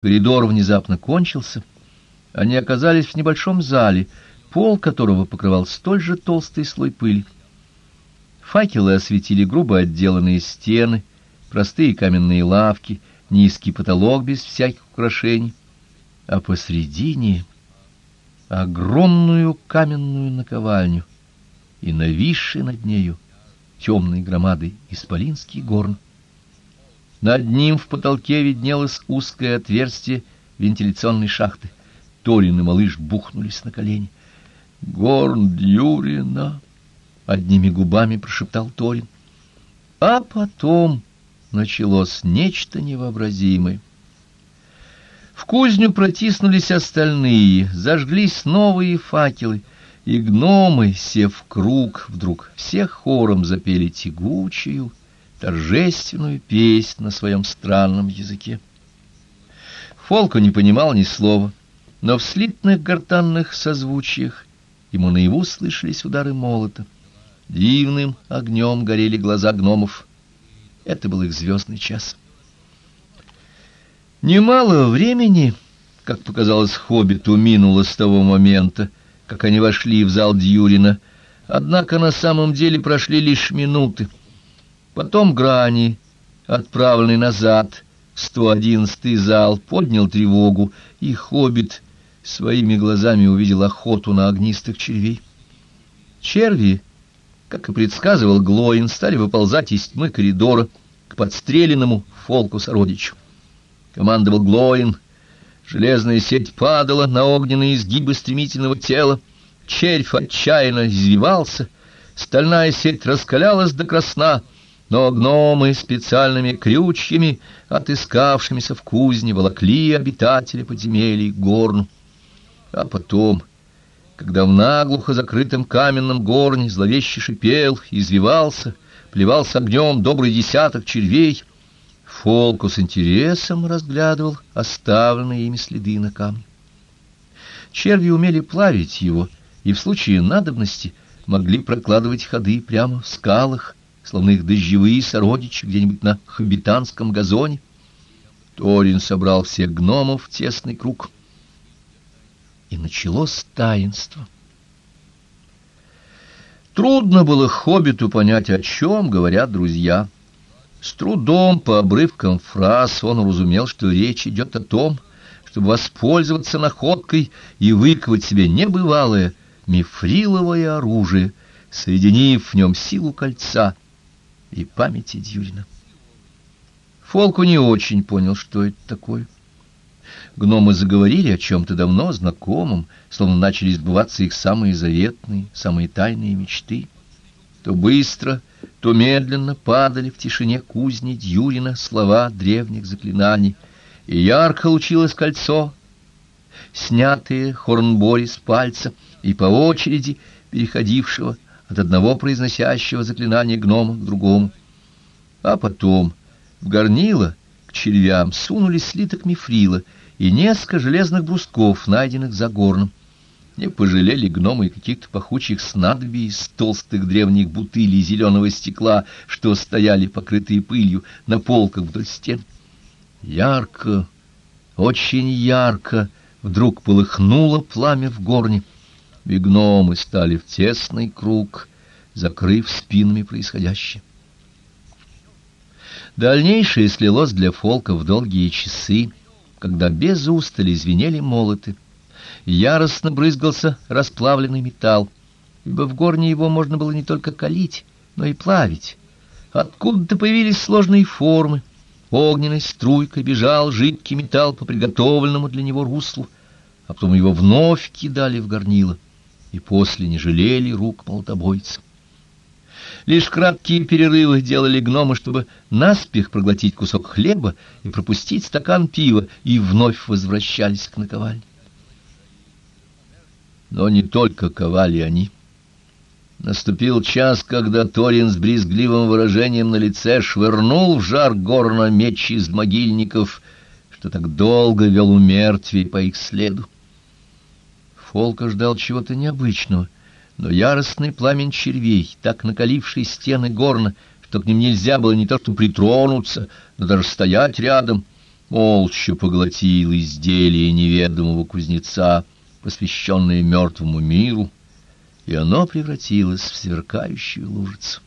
Коридор внезапно кончился. Они оказались в небольшом зале, пол которого покрывал столь же толстый слой пыли. Факелы осветили грубо отделанные стены, простые каменные лавки, низкий потолок без всяких украшений, а посредине огромную каменную наковальню и нависший над нею темной громадой исполинский горн. Над ним в потолке виднелось узкое отверстие вентиляционной шахты. Торин и малыш бухнулись на колени. «Горн Дюрина!» — одними губами прошептал Торин. А потом началось нечто невообразимое. В кузню протиснулись остальные, зажглись новые факелы, и гномы, сев в круг, вдруг всех хором запели тягучую, торжественную песнь на своем странном языке. Фолко не понимал ни слова, но в слитных гортанных созвучиях ему наяву слышались удары молота. Дивным огнем горели глаза гномов. Это был их звездный час. Немало времени, как показалось хоббиту, минуло с того момента, как они вошли в зал Дьюрина, однако на самом деле прошли лишь минуты. Потом Грани, отправленный назад в 111-й зал, поднял тревогу, и хоббит своими глазами увидел охоту на огнистых червей. Черви, как и предсказывал Глоин, стали выползать из тьмы коридора к подстреленному фолку сородичу. Командовал Глоин. Железная сеть падала на огненные изгибы стремительного тела. Червь отчаянно извивался. Стальная сеть раскалялась до красна — но гномы специальными крючьями, отыскавшимися в кузне, волокли обитателя подземелий горну. А потом, когда в наглухо закрытом каменном горне зловеще шипел, извивался, плевался огнем добрый десяток червей, Фолку с интересом разглядывал оставленные ими следы на камне. Черви умели плавить его, и в случае надобности могли прокладывать ходы прямо в скалах, словно их дождевые сородичи где-нибудь на хоббитанском газоне. Торин собрал всех гномов в тесный круг. И началось таинство. Трудно было хоббиту понять, о чем говорят друзья. С трудом по обрывкам фраз он уразумел, что речь идет о том, чтобы воспользоваться находкой и выковать себе небывалое мифриловое оружие, соединив в нем силу кольца — и памяти Дьюрина. Фолку не очень понял, что это такое. Гномы заговорили о чем-то давно знакомом, словно начали сбываться их самые заветные, самые тайные мечты. То быстро, то медленно падали в тишине кузни Дьюрина слова древних заклинаний, и ярко лучилось кольцо, снятые Хорнбори с пальца и по очереди переходившего от одного произносящего заклинания гнома к другому. А потом в горнило к червям сунули слиток мифрила и несколько железных брусков, найденных за горном. Не пожалели гномы и каких-то пахучих снадобий из толстых древних бутылей зеленого стекла, что стояли покрытые пылью на полках вдоль стен. Ярко, очень ярко вдруг полыхнуло пламя в горне — и гномы стали в тесный круг, закрыв спинами происходящее. Дальнейшее слилось для Фолка в долгие часы, когда без устали звенели молоты. Яростно брызгался расплавленный металл, ибо в горне его можно было не только калить, но и плавить. Откуда-то появились сложные формы. Огненной струйкой бежал жидкий металл по приготовленному для него руслу, а потом его вновь кидали в горнило и после не жалели рук молотобойцев. Лишь краткие перерывы делали гномы, чтобы наспех проглотить кусок хлеба и пропустить стакан пива, и вновь возвращались к наковальне. Но не только ковали они. Наступил час, когда Торин с брезгливым выражением на лице швырнул в жар горна меч из могильников, что так долго вел у мертвей по их следу. Фолка ждал чего-то необычного, но яростный пламень червей, так накаливший стены горна, что к ним нельзя было не то что притронуться, но даже стоять рядом, молча поглотил изделие неведомого кузнеца, посвященное мертвому миру, и оно превратилось в сверкающую лужицу.